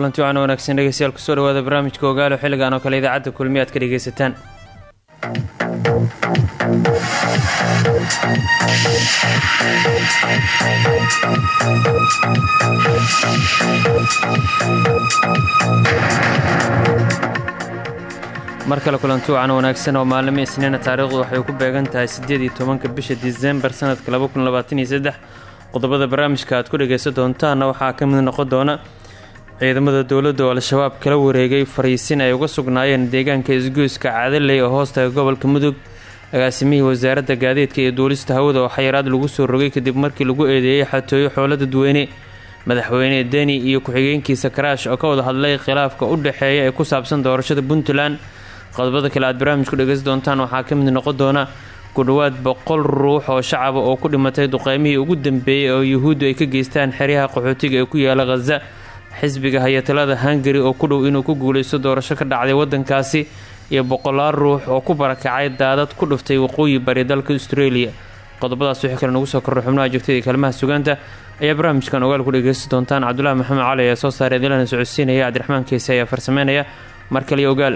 kulanti wacan wanaagsan dhegeystayaal ku soo dhawaada barnaamijka ogaalo xilligan oo kale idaacadda kulmi ka dhegeysataan. Mar kale kulanti wacan wanaagsan oo maalimo isniina taariikhdu waxay ku beegan tahay siddeed iyo tobanka bisha disembar sanadka laba kun labaatan iyo saddex. Qodobada barnaamijka aad ku dhageysan doontaana waxaa ka mid noqon doona ciidamada dowladda oo al-shabaab kala wareegay fariisin ay uga sugnaayeen deegaanka isgoyska cadaley oo hoostaga gobolka mudug. Agaasimihii wasaaradda gaadiidka iyo duulista hawada oo xayiraad lagu soo rogay kadib markii lagu eedeeyey xatooyo xoolo dadweyne madaxweyne deni iyo ku-xigeenkiisa karaash oo ka wada hadlay khilaafka u dhexeeya ee ku saabsan doorashada puntland. Qodobada kale aad barnaamijku dhegeysan doontaan waxaa ka mid noqon doona ku dhowaad boqol ruux oo shacaba oo ku dhimatay duqeymihii ugu dambeeyey oo yuhuuddu ay ka geystaan xeryaha qaxootiga ee ku yaalla khaza xisbiga hayatalada hungari oo ku dhow inuu ku guuleysto doorasho ka dhacday wadankaasi iyo boqolaal ruux oo ku barakacay daadad ku dhuftay waqooyi bari dalka australia. Qodobadaas wixii kale nagu soo korray xubnaha joogtada iyo kaalmaha sugaanta ayaa barnaamijkan ogaal ku dhegeysan doontaan. Cabdulahi maxamed cali ayaa soo saaray dilana socodsiinaya cabdiraxmaan keese ayaa farsameynaya. Mar kale ogaal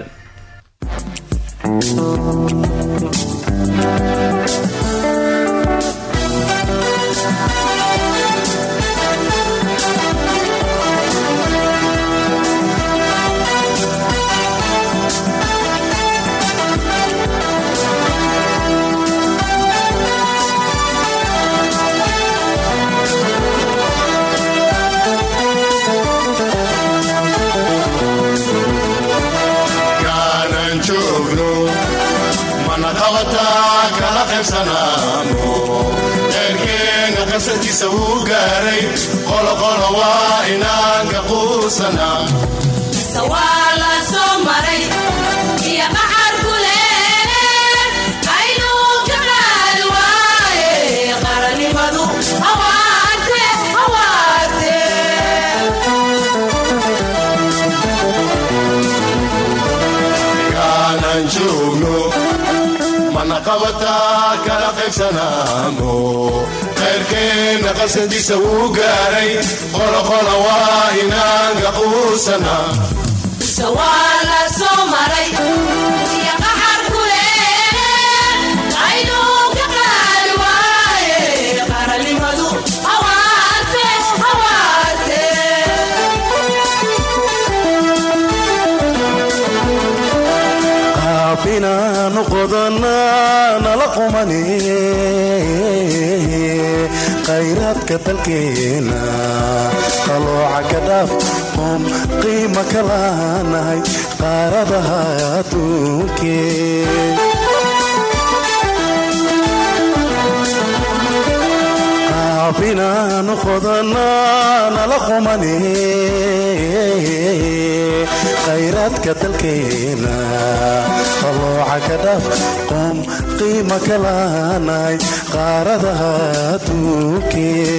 gaaray qoloqolo waa inaan ka quusanaa qabataa kala qaybsanaano qayrkeenna qasadiisa wuu gaaray qoloqola waa inaan ka qodana nala qumane khayraadka dalkeena qalooca ka dhaaf oon qiima kalaanahay qaaradaha adduunkee inaanu qodano nala qumani khayraadka dalkeena qalooca ka dhaaf qom qiima kalaanahay qaarada adduunkee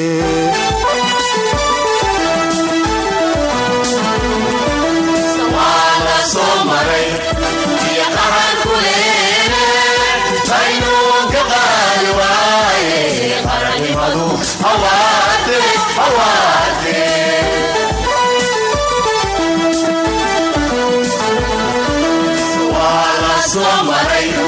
soo maray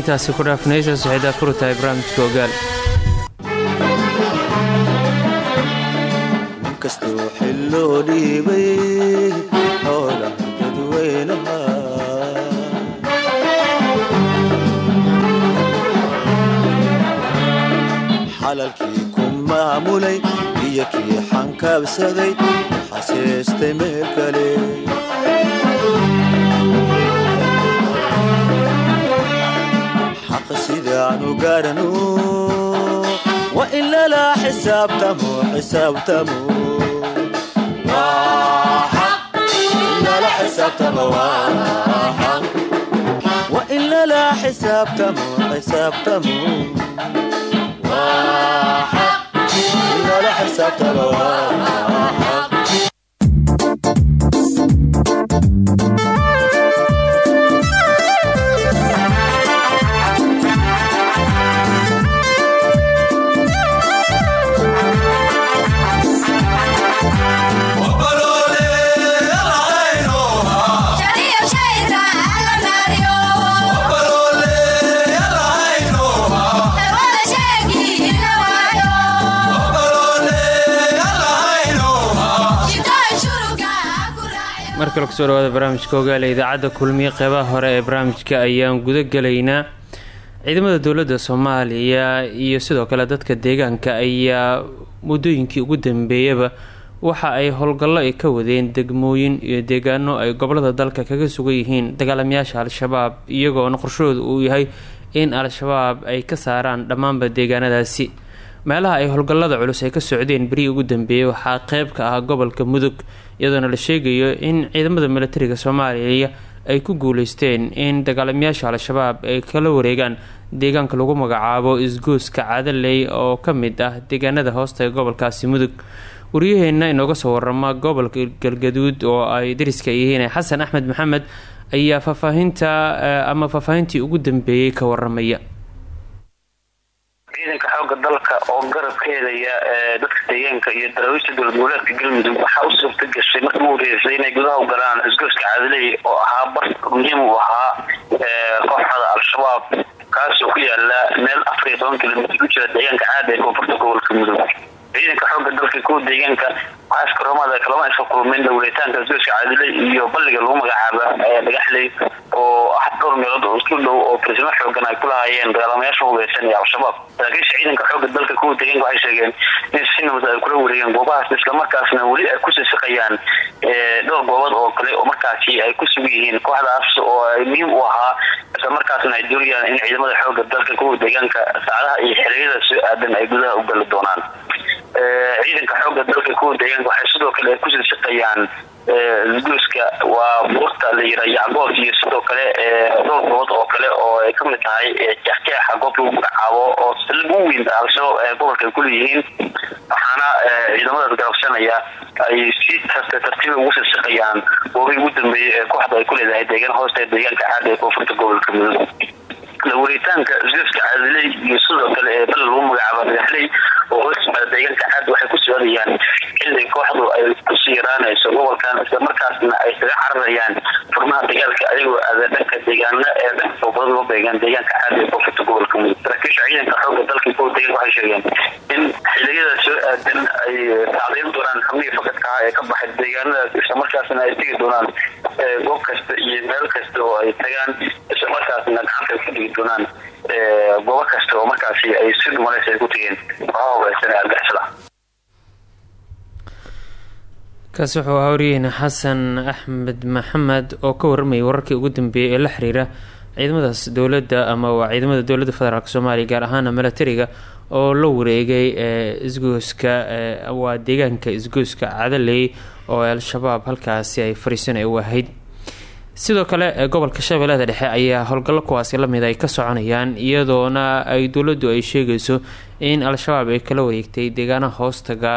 anintaasi ku dhaafnaysa saxiidaa furu tahay barnaamijka ogaal inkastoo xilloo dhiibay xoolaha dadweynaha xalalkii ku maamulay iyo kii xankaabsaday xaseestay meel kale xaqa sidaanu gaarano wa in lala xisaabtamo xisaabtamo Waa. In lala xisaabtamo waa xisaabtamo kuraya mar kale ku soo dhawaada barnaamijka ogaal ee idaacadda kulmiye qeybaha hore ee barnaamijka ayaan guda gelaynaa ciidamada dowladda soomaaliya iyo sidoo kale dadka deegaanka ayaa muddooyinkii ugu dambeeyaba waxa ay howlgallo ay ka wadeen degmooyin iyo deegaano ay gobollada dalka kaga sugan yihiin. Dagaalamayaasha al-shabaab iyagoona qorshahooda uu yahay in al-shabaab ay ka saaraan dhammaanba deegaanadaasi meelaha ay howlgallada culus ay ka socdeen berihii ugu dambeeyay waxaa qeyb ka ah gobolka mudug iyadoona la sheegayo in ciidamada militariga soomaaliya ay ku guuleysteen in dagaalamayaasha al-shabaab ay kala wareegaan. Deegaanka lagu magacaabo isgooska cadaley oo ka mid ah deegaanada hoosta ee gobolkaasi mudug. Waryaheena inooga soo warama gobolka galgaduud oo ay dariska yihiin xasan axmed maxamed ayaa faahfaahinta ama faahfaahintii ugu dambeeyey ka waramaya ciidanka xooga dalka oo garab ka helaya dadka deegaanka iyo daraawiishta dowlad goboleedka galmudug waxaa u suurta gashay markii ugu horeysay inay gudaha u galaan isgooska caadiley oo ahaa bar muhiim u ahaa kooxda al-shabaab. Kaasoo ku yaalla meel afar iyo toban kilomitr u jira deegaanka caada ee koonfurta gobolka mudug ciidanka xooga dalka kuwa deegaanka caaska romada kalama iska kulmin dhawritaanka isgoyska caadile iyo balliga lagu magacaaba dhagaxley oo ah dhowr meelood oo isku dhow oo farsamo xoogan ay ku lahaayeen dagaalamayaasha hubeysan iyo al-shabaab. Saraakiisha ciidanka xooga dalka kuwa deegaanka waxay sheegeen in si nabad ay kula wareegeen goobahaas islamarkaasna weli ay ku sisiqayaan dhowr goobood oo kale oo markaasi ay ku sugan yihiin kooxdaas oo ay muhiim u ahaa islamarkaasna ay doonayaan in ciidamada xooga dalka kuwa deegaanka saacadaha iyo xiliyada soo aadan ay gudaha u gali doonaan ciidanka xooga dalka kuwa deegaanka waxay sidoo kale ku sisiqayaan isgoyska waa buurta la yira yacgoos iyo sidoo kale dhowr gobood oo kale oo ay ka mid tahay jeexjeexa goob lagu magacaabo oo saldhig u weyn al-shabaab gobolka ay kuleeyihiin waxaana ciidamadaas garabsanaya ay si tarta tartiiba ugu sisiqayaan goobihii ugu dambeeyey ee kooxda ay ku leedahay deegaan hoosta deegaanka caada ee koonfurta gobolka mudug lawaritaanka isgoyska caadiley iyo sidoo kale ee bal lagu magacaabo dhagaxley oo hoos deegaanka caad waxay ku socdayaan xilli kooxdu ay ku sii yaraanayso gobolkan islamarkaasna ay kaga cararayaan furmaha dagaalka ayagoo aada dhanka deegaana ee dhanka foobada loo beegaan deegaanka caad ee koonfurta gobolka mudug saraakiisha ciidanka xooga dalka kuwa deegaanka waxay sheegeen in xiliyada soo aadan ay sacdayn doonaan xubnihii fakadka ah ee ka baxay deegaanadaas islamarkaasna ay tegi doonaan goob kasta iyo meel kasta oo ay tagaan islamarkaasna gacanta ku dhigi doonaan goobo kasta oo markaasi ay si dhumalaysa ay ku tegeen waxaa hubeysan ee argixisada kaasi wuxuu ahaa wariyeyna xasan axmed maxamed oo ka waramayay wararkii ugu dambeeyay ee la xiriira ciidamadaas dowladda ama waa ciidamada dowladda federaalk soomaaliya gaar ahaana milatariga oo la wareegay isgoyska waa deegaanka isgoyska cadaley oo al-shabaab halkaasi ay fariisan u ahayd sidoo kale gobolka shabeellada dhexe ayaa howlgallo kuwaasi la mid ay ka soconayaan iyadoona ay dowladdu ay sheegayso in al-shabaab ay kala wareegtay deegaana hoostaga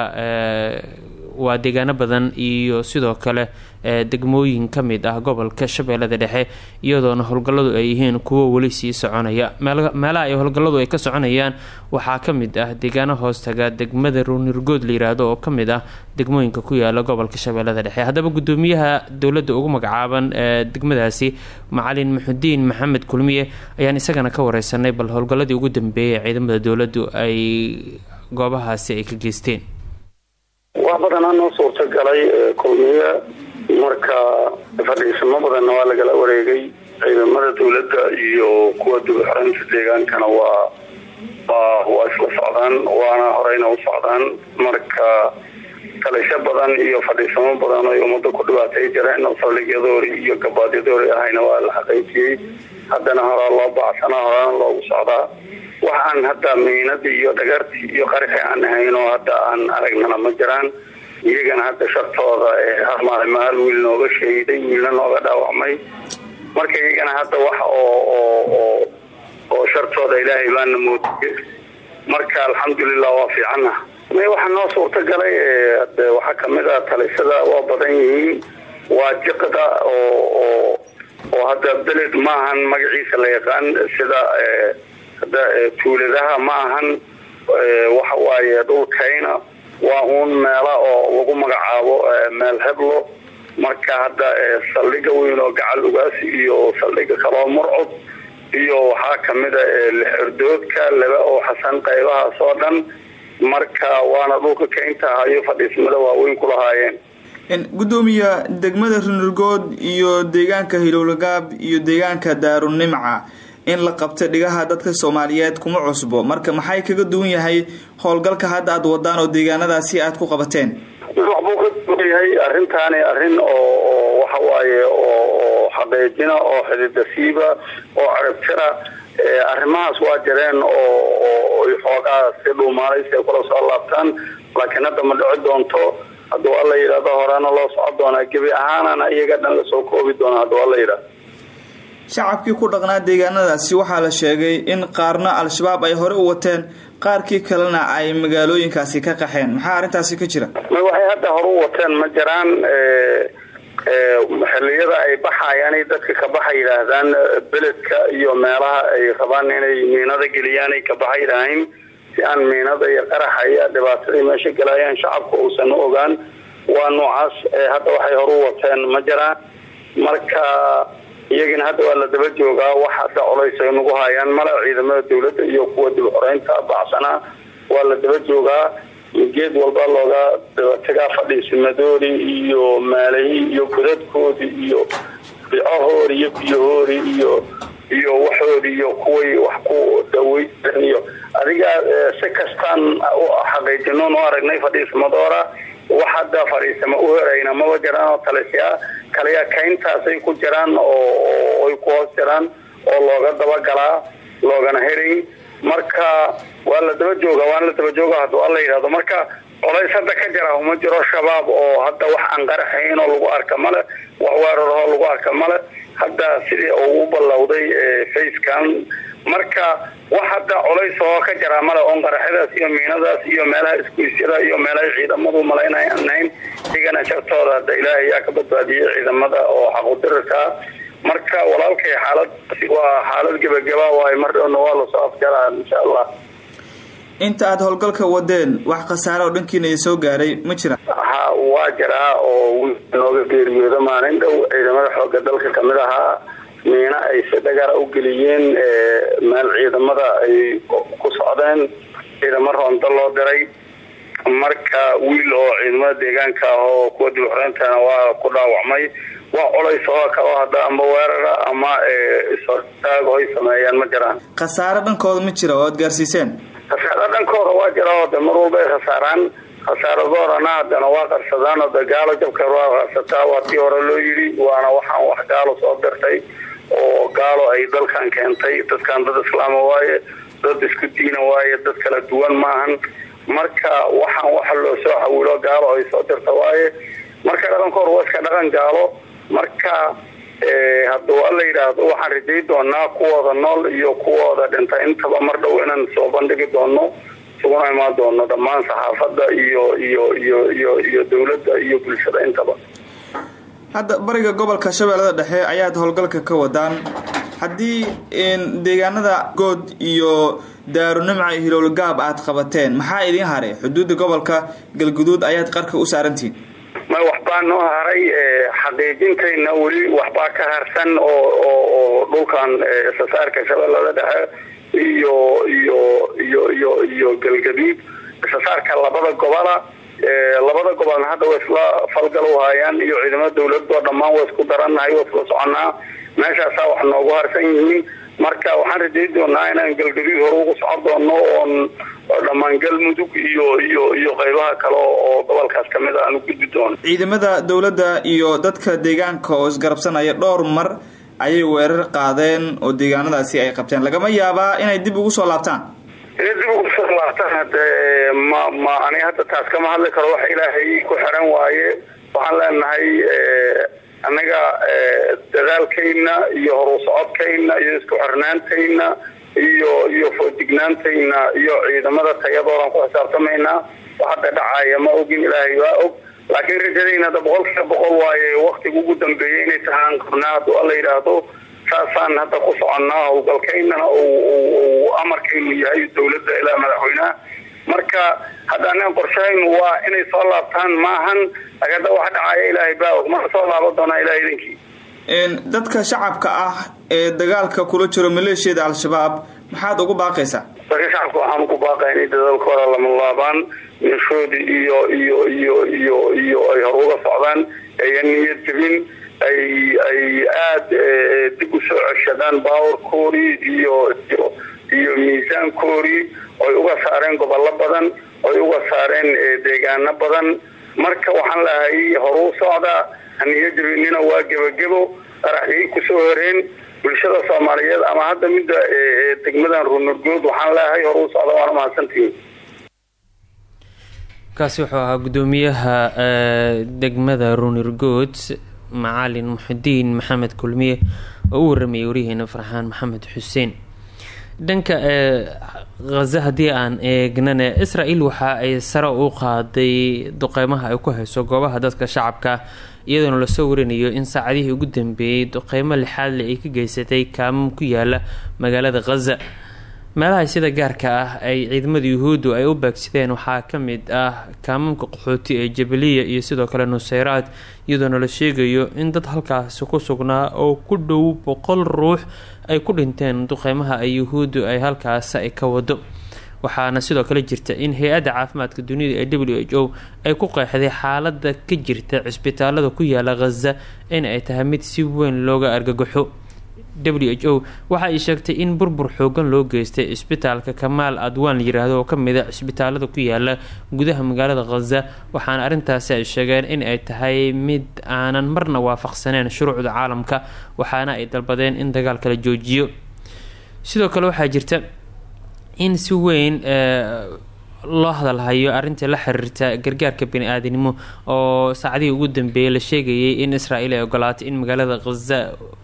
waa deegaano badan iyo sidoo kale degmooyin ka mid ah gobolka shabeellada dhexe iyadoona howlgalladu ay yihiin kuwo weli sii soconaya. Meelaha ay howlgalladu ay ka soconayaan waxaa ka mid ah deegaano hoostaga degmada ruunirgood la yiraahdo oo ka mid ah degmooyinka ku yaalla gobolka shabeellada dhexe. Haddaba gudoomiyaha dowladda ugu magacaaban ee degmadaasi macalin muxudiin maxamed kulmiye ayaan isagana ka wareysanay bal howlgalladii ugu dambeeyay ee ciidamada dowladdu ay goobahaasi ay ka geysteen. Wax badanaa noo suurta galay kulmiye marka fadhiisamo badanna waa lagala wareegay. Ciidamada dowladda iyo kuwa dugxoreynta deegaankana waa waa isla socdaan waana horeyna u socdaan. Marka talisho badan iyo fadhiisamo badan ay ummadda ku dhibaatay jireen. Oo saldhigyadoori iyo gabaadyadoori ahayna waa la xaqiijiyey. Haddana horaa loo bacsanaa horaana loogu socdaa. Waxaan hadda miinadii iyo dhagartii iyo qarixi aan ahayn oo hadda aan aragnana ma jiraan iyagana hadda shartooda maal wiil nooga shahiday wiilna nooga dhaawacmay. Marka iyagana hadda wax oo oo shartooda ilaahay baana moodiyey. Marka alxamdulilah waa fiicana may waxaa noo suurta galay waxaa ka mid ah talisada waa badan yihiin waa jiqda oo oo hadda beled maahan magaciisa la yaqaan sida tuuladaha ma ahan waxa waaye dhulkayna waa uun meela oo lagu magacaabo meel heblo marka hadda saldhiga weyn oo gacal ugaasi iyo saldhiga kaloo murcud iyo waxaa kamida lixordoodka laba oo xasan qaybahaas oo dhan. Marka waana dhulka kaynta ahayo fadhiismada waaweyn ku lahaayeen. Gudoomiya degmada runurgood iyo deegaanka hilowlagaab iyo deegaanka daarunimca in la qabta dhigaha dadka soomaaliyeed kuma cusbo. Marka maxay kaga duwan yahay howlgalka hadda aada wadaan oo deegaanadaasi aad ku qabateen? Waxbuu ka yahay arrintaani arrin oo waxa waaye oo xaqiijina oo xididasiiba oo carabtira arrimahaas waa jireen oo xoogaa si dhuumaalaysi ay kula soo laabtaan. Laakiin hadda ma dhici doonto hadduu alla yidhahdo horaana loo socon doonaa gebi ahaanana iyaga dhan la soo koobi doona hadduu alla yidhahdo shacabkii ku dhaqnaa deegaanadaasi waxaa la sheegay in qaarna al-shabaab ay hore u wateen qaarkii kalena ay magaalooyinkaasi ka qaxeen. Maxaa arrintaasi ka jira? Waxay hadda hore u wateen ma jiraan xiliyada ay baxayaanay dadka ka baxa yidhaahdaan beledka iyo meelaha ay rabaan inay miinada geliyaan ay ka baxa yidhaahayn si aan miinada iyo qaraxa iyo dhibaatadii meesha galayaan shacabka uusan u ogaan. Waa noocaas hadda waxay hore u wateen ma jiraan. Marka iyagina hadda waa la daba joogaa wax hadda colays ay nagu hayaan male ciidamada dawladda iyo kuwa dib xoreynta bacsanaa waa la daba joogaa. Geed walba looga dabatagaa fadhiisimadoori iyo maalayi iyo godadkoodi iyo bicohoori iyo biyahoori iyo iyo waxoodi iyo kuway wax ku dhaweysan iyo adiga si kastaan xaqiijinoon u aragnay fadhiismadoora wax hadda fadhiisama u herayna maba jiraan oo talisya kaliya kayntaasay ku jiraan oo ay ku hoos jiraan oo looga dabagalaa loogana herayn marka waa la daba jooga waan la daba jooga hadduu alla yidhahdo marka colays hadda ka jira uma jiro shabaab oo hadda wax aan qaraxayn oo lagu arka male wax weerarahoo lagu arka male. Hadda sidii ugu ballowday facekan marka wax hadda colays oo ka jira male oon qaraxyadaas iyo miinadaas iyo meelaha iskuisyada iyo meelahay ciidamadu malaynaanayn iyagana shartooda hadda ilaahay yaa ka badbaadiyey ciidamada oo xaqudirarkaa marka walaalkay xaalad waa xaalad gebagaba waay mar dhowna waa la soo afjaraa insha allah. Inta aada howlgalka wadeen wax khasaare oo dhankiina idin soo gaaray ma jira. Ha waa jiraa oo nooga geeriyooda maalin dhow ciidamada xooga dalka ka mid ahaa miina ay si dhagara u geliyeen meel ciidamada ay ku socdeen ciidamo roonda loo diray. Marka wiil oo ciidamada deegaanka ah oo kuwa dibxoreentana waa ku dhaawacmay. Waa colays oo kale hadda amba weerara ama ishortaag oo ay sameeyaan ma jiraan. Khasaare dhankooda ma jira oo aad gaarsiiseen? Khasaaro dhankooda waa jira oo de mar walba ay khasaaraan khasaaradoorana haddana waa qarsadaan oo de gaalo jabka waa qarsataa waa tii hore loo yidhi waana waxaan wax gaalo soo dirtay oo gaalo ay dalkan keentay. Dadkan dad islaama waaye dad isku diina waaye dad kala duwan maahan. Marka waxaan waxa loo soo xawilo gaalo ay soo dirta waaye. Marka dhaqankoor waa iska dhaqan gaalo. Marka hadduu alla yidhaahdo waxaan rajay doonaa kuwooda nool iyo kuwooda dhinta intaba mar dhow inaan soo bandhigi doono isuguna imaan doono dhammaan saxaafadda iyo iyo iyo iyo iyo dowladda iyo bulshada intaba hadda bariga gobolka shabeellada dhexe ayaad howlgalka ka wadaan. Haddii deegaanada good iyo daarunimca iyo hilowlgaab aad qabateen maxaa idiin haray? Xuduudda gobolka galguduud ayaad qarka u saarantihiin ma waxbaa noo haray xaqiijintayna weli waxbaa ka harsan oo dhulkan isasaarka shabeellada dhexe iyo iyo iyo iyo iyo galgaduud isasaarka labada gobola labada gobolna hadda waa isla falgal u haayaan iyo ciidamada dawladoo dhammaan waa isku darannahay waa isla soconaa meeshaasaa wax noogu harsan yihiin. Marka waxaan rajay doonaa inaan galgaduud hore ugu socon doono oon dhammaan galmudug iyo iyo iyo qaybaha kale oo gobolkaas ka mid a aan u gudbi doono. Ciidamada dowladda iyo dadka deegaanka oo isgarabsanaya dhowr mar ayay weerar qaadeen oo deegaanadaasi ay qabteen. Lagama yaabaa inay dib ugu soo laabtaan dib ugu soo laabtaan hade ma ma aniga hadda taas kama hadli karo. Wax ilaahay ku xiran waaye waxaan leenahay annaga dadaalkayna iyo horu socodkayna iyo isku xirnaantayna iyo iyo foojignaantayna iyo ciidamada tayadoodan ku xisaabtamaynaa hadda dhacaya ma ogin. Ilaahay waa og. Laakiin rajadayna hadda boqol kiiba boqol waaye waktiga ugu dambeeyay inay tahaan qabnaa hadduu alla yidhaahdo saasaan hadda ku soconnaa howlgalkaynana amarkaynu yahay dawladda ilaa madaxweynaha. Marka hadda anaga qorshahaynu waa inay soo laabtaan maahan agada wax dhacaya ilaahay baa mana soo laaban doonaa ilahay idinkii? Dadka shacabka ah ee dagaalka kula jiro maleeshiyada al-shabaab maxaad ugu baaqaysaa? Dadka shacabka waxaan ugu baaqaya inay dadaalkooda lama laabaan iyo iyo iyo iyo iyo ay hor uga socdaan ayan niyad jebin ay ay aada dib u soo ceshadaan baawarkoodii iyo iyo miisaankoodii oy uga saareen gobollo badan oy uga saareen deegaano badan. Marka waxaan lahay horuu socda haniyo jabinina waa gebagebo qaraxyay ku soo horeen bulshada soomaaliyeed ama hadda midda degmadan runurgood waxaan leehay horuu socda waana mahadsantihiin kaasi wuxuu ahaa guddoomiyaha degmada runirgood macalin muxudiin maxamed kulmiye oo u waramayay waryaheena farxaan maxamed xuseen dhanka khaza haddii aan eegnana isra-el waxa ay sare u qaaday duqeymaha ay ku hayso goobaha dadka shacabka iyadoona la soo warinayo in saacadihii ugu dambeeyey duqeymo lixaadle ay ka geysatay kaamam ku yaalla magaalada khaza meelaha sida gaarka ah ay ciidamada yuhuuddu ay u baagsadeen waxaa ka mid ah kaamamka qaxooti ee jabaliya iyo sidoo kale nuseyraad iyadoona la sheegayo in dad halkaasi ku sugnaa oo ku dhow boqol ruux ay ku dhinteen duqeymaha ay yuhuuddu ay halkaasi ay ka wado waxaana sidoo kale jirta in hay'adda caafimaadka dunida ee w h o ay ku qeexday xaalada ka jirta cisbitaalada ku yaalla khaza in ay tahay mid si weyn looga argagaxo w h o waxa ay sheegtay in burbur xoogan loo geystay cisbitaalka kamaal adwaan la yiraahdo oo ka mid a cisbitaalada ku yaalla gudaha magaalada khaza waxaana arrintaasi ay sheegeen in ay tahay mid aanan marna waafaqsaneyn shuruucda caalamka waxaana ay dalbadeen in dagaalka la joojiyo. Sidoo kale waxaa jirta in si weyn loo hadalhayo arrintii la xiriirta gargaarka bani-aadanimo oo saacadihii ugu dambeeyay la sheegayay in israel ay ogolaatay in magaalada khaza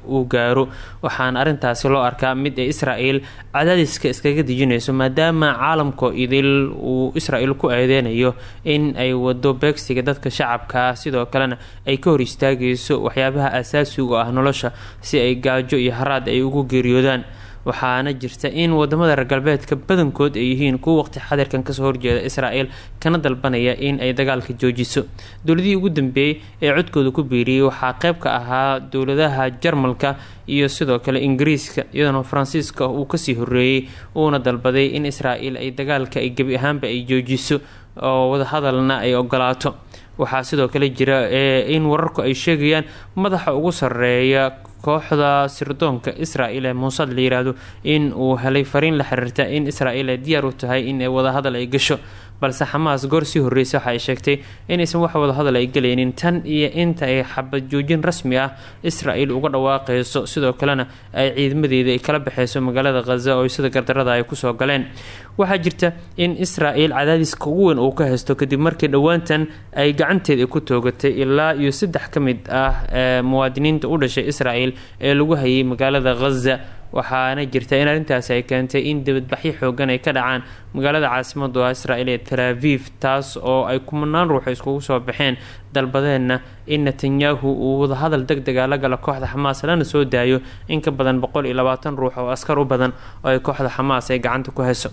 uu gaaro. Waxaana arrintaasi loo arkaa mid ay israel cadaadiska iskaga dejinayso maadaama caalamkoo idil uu israel ku eedeynayo in ay wado beegsiga dadka shacabka. Sidoo kalena ay ka hor istaagayso waxyaabaha asaasiga ah nolosha si ay gaajo iyo haraad ay ugu geeriyoodaan waxaana jirta in waddamada reer galbeedka badankood ay yihiin kuwa waqti xadirkan ka soo horjeeda israel kana dalbanaya in ay dagaalka joojiso. Dowladihii ugu dambeeyey ee codkooda ku biiriyey waxaa qeyb ka ahaa dowladaha jarmalka iyo sidoo kale ingiriiska iyadoona faransiiska uu ka sii horeeyey uuna dalbaday in israel ay dagaalka ay gebi ahaanba ay joojiso oo wadahadalna ay ogolaato. Waxaa sidoo kale jira in wararku ay sheegayaan madaxa ugu sareeya kooxda sirdoonka israel ee muusad la yiraahdo in uu helay fariin la xiriirta in israel ay diyaar u tahay in wadahadal ay gasho balse xamaas goor sii horreysa waxa ay sheegtay inaysan wax wadahadal ay galaynin tan iyo inta ay xabad joojin rasmi ah israel uga dhawaaqeyso sidoo kalena ay ciidamadeeda ay kala baxeyso magaalada khaza oo sida gardarada ay ku soo galeen. Waxaa jirta in israel cadaadiska ugu weyn uu ka haysto kadib markii dhowaantan ay gacanteeda ku toogatay ilaa iyo saddex ka mid ah ee muwaadiniinta u dhashay israel ee lagu hayay magaalada khaza waxaana jirta in arrintaasi ay keentay in dibadbaxyo xoogan ay ka dhacaan magaalada caasimadu ah israel ee talaaviv taas oo ay kumanaan ruux iskugu soo baxeen dalbadeenna in netanyahu uu wadahadal deg dega la gala kooxda xamaas lana soo daayo in ka badan boqol iyo labaatan ruux oo askar u badan oo ay kooxda xamaas ay gacanta ku hayso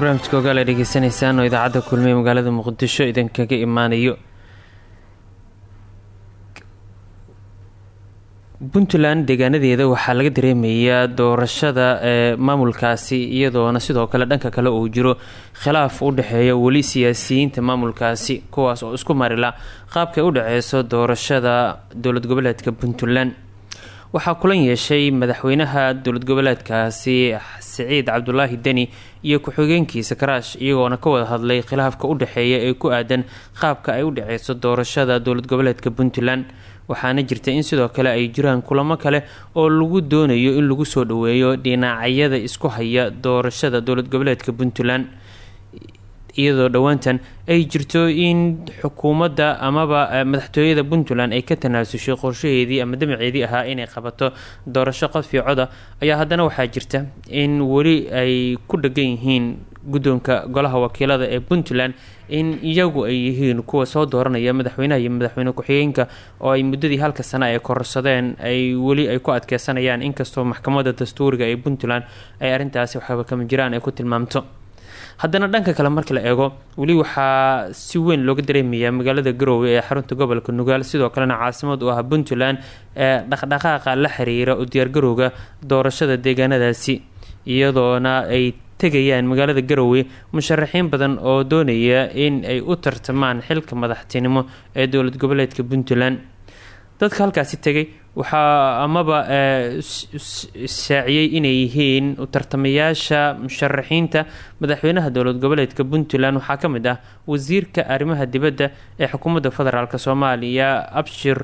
weli barnaamijka ogaal ay dhegeysanaysaan oo idaacadda kulmiye magaalada muqdisho idinkaga imaanayo. Puntland deegaanadeeda waxaa laga dareemayaa doorashada ee maamulkaasi iyadoona sidoo kale dhanka kale uu jiro khilaaf u dhexeeya weli siyaasiyiinta maamulkaasi kuwaas oo isku marila qaabkay u dhaceyso doorashada dowlad goboleedka puntland. Waxaa kulan yeeshay madaxweynaha dowlad goboleedkaasi siciid cabdulaahi deni iyo ku-xigeenkiisa karaash iyagoona ka wada hadlay khilaafka u dhexeeya ee ku aadan qaabka ay u dhaceyso doorashada dowlad goboleedka puntland. Waxaana jirta in sidoo kale ay jiraan kulamo kale oo lagu doonayo in lagu soo dhaweeyo dhinacyada isku haya doorashada dowlad goboleedka puntland iyadoo dhowaantan ay jirto in xukuumadda amaba madaxtooyada puntland ay ka tanaasushay qorshaheedii ama damaceedii ahaa inay qabato doorasho qodfii coda ayaa haddana waxaa jirta in weli ay ku dhegan yihiin guddoonka golaha wakiilada ee puntland in iyagu ay yihiin kuwa soo dooranaya madaxweynaha iyo madaxweyne ku-xigeenka oo ay muddadii halka sano ay kororsadeen ay weli ay ku adkeysanayaan. Inkastoo maxkamadda dastuuriga ee puntland ay arrintaasi waxaba kama jiraan ay ku tilmaamto haddana dhanka kale marka la eego weli waxaa si weyn looga dareemayaa magaalada garoowe ee xarunta gobolka nugaal. Sidoo kalena caasimad u ah puntland ee dhaqdhaqaaqa la xiriira u diyaargarowga doorashada deegaanadaasi iyadoona ay tegayaan magaalada garoowe musharaxiin badan oo doonaya in ay u tartamaan xilka madaxtinimo ee dowlad goboleedka puntland. Dadka halkaasi tegay waxaa amaba shaaciyey inay yihiin tartamayaasha musharaxiinta madaxweynaha dowlad goboleedka puntland. Waxaa ka mid ah wasiirka arrimaha dibadda ee xukuumadda federaalk soomaaliya abshir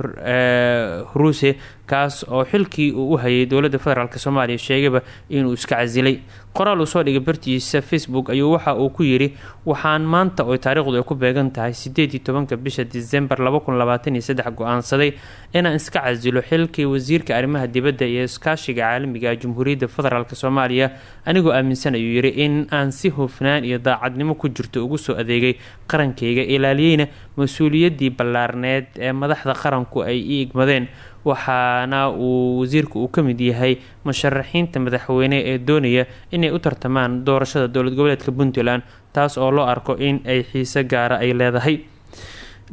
huruuse kaas oo xilkii uu u hayay dowladda federaalk soomaaliya sheegayba inuu iska casilay qoraal uu soo dhigay bartiisa facebook ayuu waxa uu ku yidhi waxaan maanta oo taariikhdu ay ku beegan tahay sideed iyo tobanka bisha disembar laba kun labaatan iyo saddex go'aansaday inaan iska casilo xilkii wasiirka arrimaha dibadda iyo iskaashiga caalamiga ee jamhuuriyadda federaalk soomaaliya anigoo aaminsan ayuu yidhi in aan si hufnaan iyo daacadnimo ku jirto ugu soo adeegay qarankayga ilaaliyeyna mas'uuliyaddii ballaarneed ee madaxda qaranku ay ii igmadeen waxaana uu wasiirku uu ka mid yahay musharaxiinta madaxweyne ee doonaya inay u tartamaan doorashada dowlad goboleedka puntland taas oo loo arko in ay xiise gaara ay leedahay.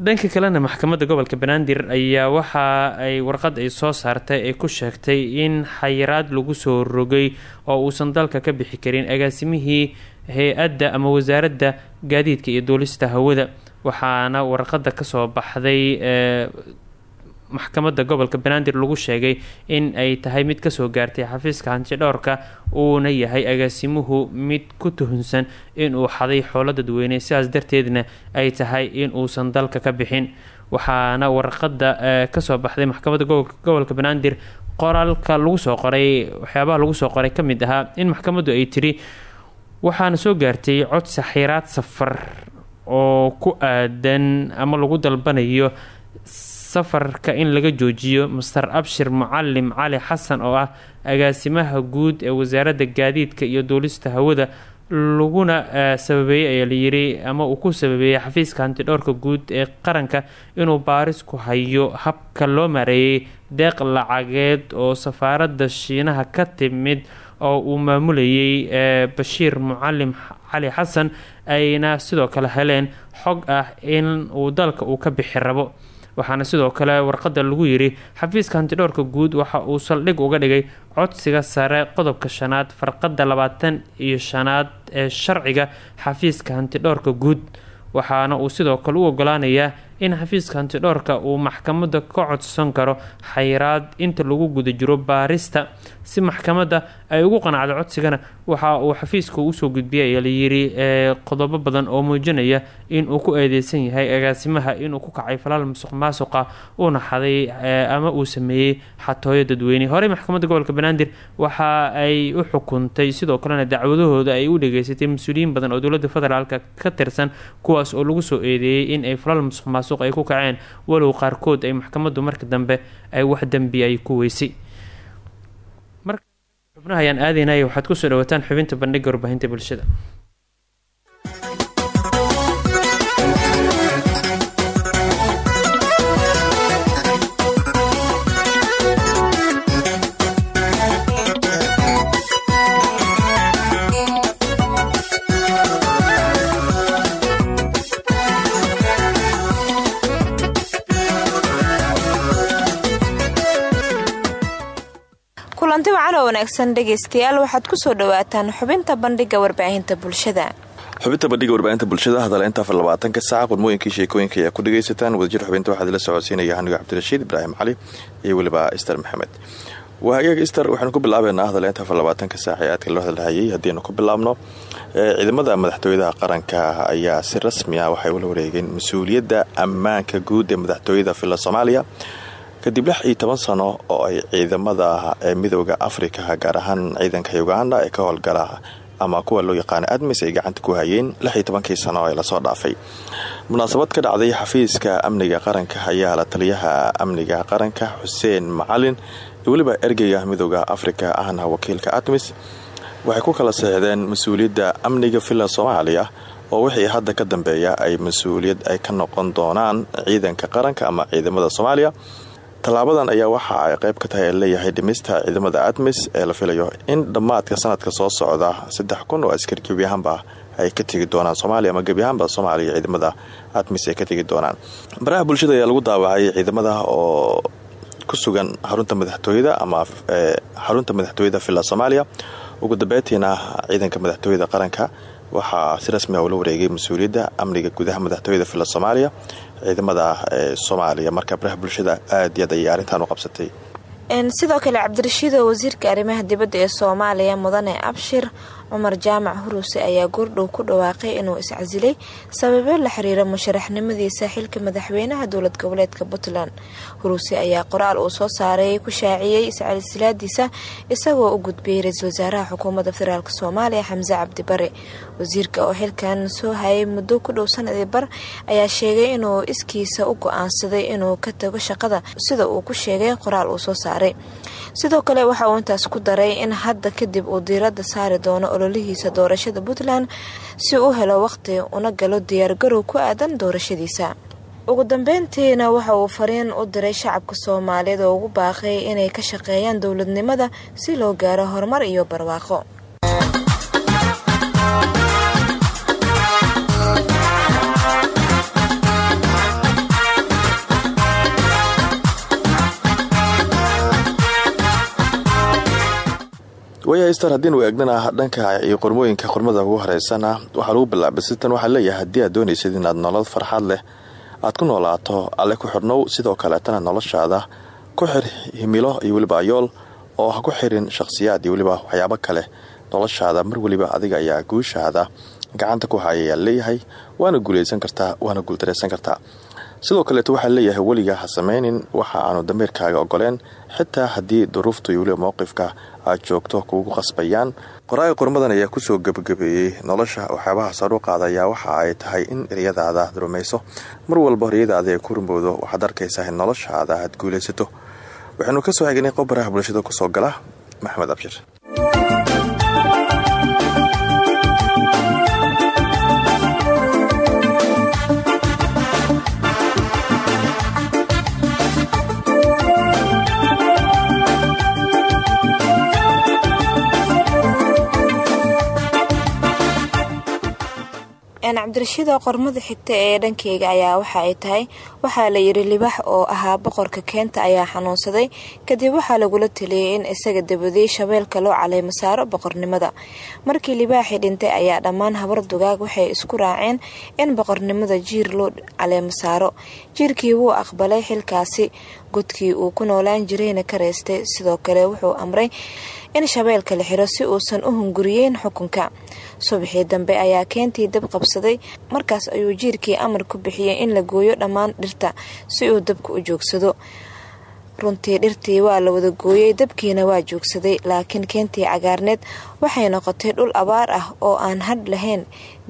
Dhanka kalena maxkamadda gobolka banaadir ayaa waxa ay warqad ay soo saartay ay ku sheegtay in xayiraad lagu soo rogay oo uusan dalka ka bixi karin agaasimihii hay'adda ama wasaaradda gaadiidka iyo duulista hawada waxaana warqada ka soo baxday ee maxkamadda gobolka banaadir lagu sheegay in ay tahay mid ka soo gaartay xafiiska hantidhowrka uuna yahay agaasimuhu mid ku tuhunsan inuu xaday xoolo dadweyne. Sidaas darteedna ay tahay in uusan dalka ka bixin. Waxaana warqada ka soo baxday maxkamadda gobolka banaadir qoraalka lagu soo qoray waxyaabaha lagu soo qoray ka mid ahaa in maxkamaddu ay tiri waxaana soo gaartay codsi xiraad safar oo ku aadan ama lagu dalbanayo safarka in laga joojiyo master abshir mucalim cali xasan oo ah agaasimaha guud ee wasaaradda gaadiidka iyo duulista hawada laguna sababeeyey ayaa layiri ama uu ku sababeeyey xafiiska hantidhowrka guud ee qaranka inuu baaris ku hayo habka loo maareeyay deeq lacageed oo safaaradda shiinaha ka timid oo uu maamulayay bashiir mucalim cali xasan ayna sidoo kale heleen xog ah in uu dalka uu ka bixi rabo. Waxaana sidoo kale warqada lagu yiri xafiiska hantidhowrka guud waxa uu saldhig uga dhigay codsiga sare qodobka shanaad farqada labaatan iyo shanaad ee sharciga xafiiska hantidhowrka guud. Waxaana uu sidoo kale u ogolaanayaa in xafiiska hantidhowrka uu maxkamadda ka codsan karo xayiraad inta lagu guda jiro baarista. Si maxkamadda ay ugu qanacdo codsigana waxa uu xafiiska u soo gudbiyay ayaa layiri qodobo badan oo muujinaya in uu ku eedeysan yahay agaasimaha inuu ku kacay falaal musuq maasuqa uuna xaday ama uu sameeyey xatooyo dadweyne. Horey maxkamadda gobolka banaadir waxa ay u xukuntay sidoo kalena dacwadahooda ay u dhageysatay mas'uuliyiin badan oo dowladda federaalk ka tirsan kuwaas oo lagu soo eedeeyey in ay falaal musuq maasuq ay ku kaceen. Walow qaarkood ay maxkamaddu marka dambe ay wax dembi ay ku weysay xubnaha ayaan aadaynaya waxaad ku soo dhawataan xubinta bandhiga warbaahinta bulshada oo wanaagsan dhegaystayaal waxaad ku soo dhawaataan xubinta bandhiga warbaahinta bulshada. Xubinta bandhiga warbaahinta bulshada hadaleynta afar labaatanka saaca qurmooyinkii sheekooyinka ayaa ku dhagaysataan wadajir xubinta waxaad ila socodsiinaya hanigo cabdirashiid ibraahim cali iyo weliba ister maxamed. Waa hagaag ister waxaanu ku bilaabeynaa hadaleynta afar labaatanka saac aadka loo hadlahayay. Haddiinu ku bilaabno ciidamada madaxtooyada qaranka ayaa si rasmi ah waxay ula wareegeen mas'uuliyadda ammaanka guud ee madaxtooyada villa soomaaliya kadib lix iyo toban sano oo ay ciidamada midooda afrika gaar ahaan ciidanka uganda ee ka howlgala ama kuwa loo yaqaana admis ay gacanta ku hayeen lix iyo tobankii sano ee la soo dhaafay. Munaasabad ka dhacday xafiiska amniga qaranka ayaa la taliyaha amniga qaranka xuseen macalin weliba ergeyga midooda afrika ahna wakiilka admis. Waxay ku kala seexdeen mas'uuliyadda amniga villa soomaaliya oo wixii hadda ka dambeeya ay mas'uuliyad ay ka noqon doonaan ciidanka qaranka ama ciidamada soomaaliya tallaabadan ayaa waxa ay qayb ka tahay leeyahay dhimista ciidamada admis ee la filayo in dhammaadka sanadka soo socda saddex kun oo askar gebi ahaanba ay ka tegi doonaan soomaaliya ama gebi ahaanba soomaaliya ciidamada admis ay ka tegi doonaan. Baraha bulshada ayaa lagu daawacay ciidamada oo ku sugan xarunta madaxtooyada ama xarunta madaxtooyada villa soomaaliya. Ugu dambeyntiina ciidanka madaxtooyada qaranka waxaa si rasmi ah ula wareegay mas'uuliyadda amniga gudaha madaxtooyada villa soomaaliya ciidamada soomaaliya. Marka baraha bulshada aad iyo aad ayay arrintan u qabsatay. Sidoo kale cabdirashiidoo wasiirka arrimaha dibadda ee soomaaliya mudane abshir cumar jaamac huruuse ayaa goordhow ku dhawaaqay inuu iscasilay sababo la xiriira musharaxnimadiisa xilka madaxweynaha dowlad goboleedka puntland. Huruuse ayaa qoraal uu soo saaray ku shaaciyey iscasilaadiisa isagoo u gudbiyey ra'iisul wasaaraha xukuumadda federaalk soomaaliya xamse cabdi bare wasiirka oo xilkan soo hayay muddo ku dhow sanadii bar ayaa sheegay inuu iskiisa u go'aansaday inuu ka tago shaqada sida uu ku sheegay qoraal uu soo saaray. Sidoo kale waxa uu intaas ku daray in hadda kadib uu diiradda saari doono ololihiisa doorashada puntland si uu helo waqti una galo diyaargarow ku aadan doorashadiisa. Ugu dambeyntiina waxa uu fariin u diray shacabka soomaaliyeed oo ugu baaqay inay ka shaqeeyaan dowladnimada si loo gaaro horumar iyo barwaaqo waya star haddiinu eegnana dhanka iyo qormooyinka qormada ugu horeysana waxaa lagu bilaabay sitan waxaa leeyahay haddii aad doonaysid inaad nolol farxad leh aad ku noolaato alle ku xidhnow sidoo kaleetana noloshaada ku xir himilo iyo weliba ayool oo ku xirin shaqhsiyaad iyo weliba waxyaabo kale. Noloshaada mar weliba adiga ayaa guushaada gacanta ku hayayaa leeyahay waana guulaysan kartaa waana guuldaraysan kartaa sidoo kaleeto waxaa leeyahay weliga ha sameynin waxa aanu dameerkaaga ogoleen xitaa haddii duruuftu iyo mowqifka aad joogto kuugu qasbayaan. Qoraaga qormadan ayaa ku soo gebagabeeyey nolosha waxyaabaha saruuqaada ayaa waxa ay tahay in eryadaada aad rumayso. Mar walba horyadaada ay ku rumowdo waxaad arkaysaa in noloshaada aad guulaysato. Waxaynu ka soo xignay qobaraha bulshada ku soo gala maxamed abshir cabdirashiida qormada xigta ee dhankeyga ayaa waxa ay tahay waxaa la yiri libax oo ahaa boqorka keenta ayaa xanuunsaday. Kadib waxaa lagula taliyey in isaga dabadii shabeelka loo caleymo saaro boqornimada. Markii libaaxii dhintay ayaa dhammaan habar dugaag waxay isku raaceen in boqornimada jiir loo caleemo saaro jiirkii wuu aqbalay xilkaasi godkii uu ku noolaan jirayna ka reystay sidoo kale wuxuu amray in shabeelka la xiro si uusan u hunguriyeyn xukunka. Subaxii dambe ayaa keentii dab qabsaday markaas ayuu jiirkii amar ku bixiyey in la gooyo dhammaan dhirta si uu dabka u joogsado runtii dhirtii waa la wada gooyey dabkiina waa joogsaday laakiin keentii cagaarneed waxay noqotay dhul abaar ah oo aan hadh lahayn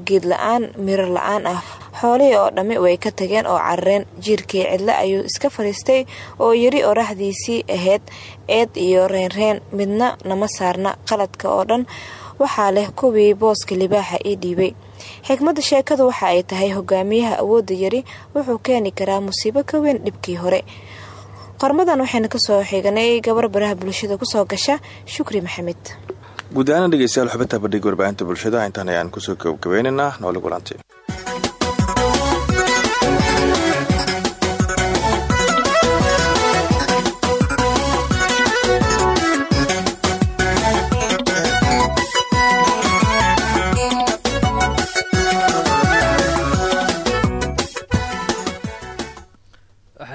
geed la'aan miro la'aan ah. Xoolihii oo dhammi way ka tageen oo carareen jiirkii cidle ayuu iska fadhiistay oo yiri oraxdiisii ahayd eed iyo reenreen midna nama saarna. Qaladka oo dhan waxaa leh kuwii booska libaaxa ii dhiibay. Xikmadda sheekadu waxa ay tahay hogaamiyaha awoodda yari wuxuu keeni karaa musiibo ka weyn dhibkii hore qormadan waxayna ka soo xiganay gabar baraha bulshada ku soo gasha shukri maxamed. Guud ahaana dhegeystayaal xubinta bandhiga warbaahinta bulshada intaan ayaan ku soo gabagabeynaynaa nooli kulanti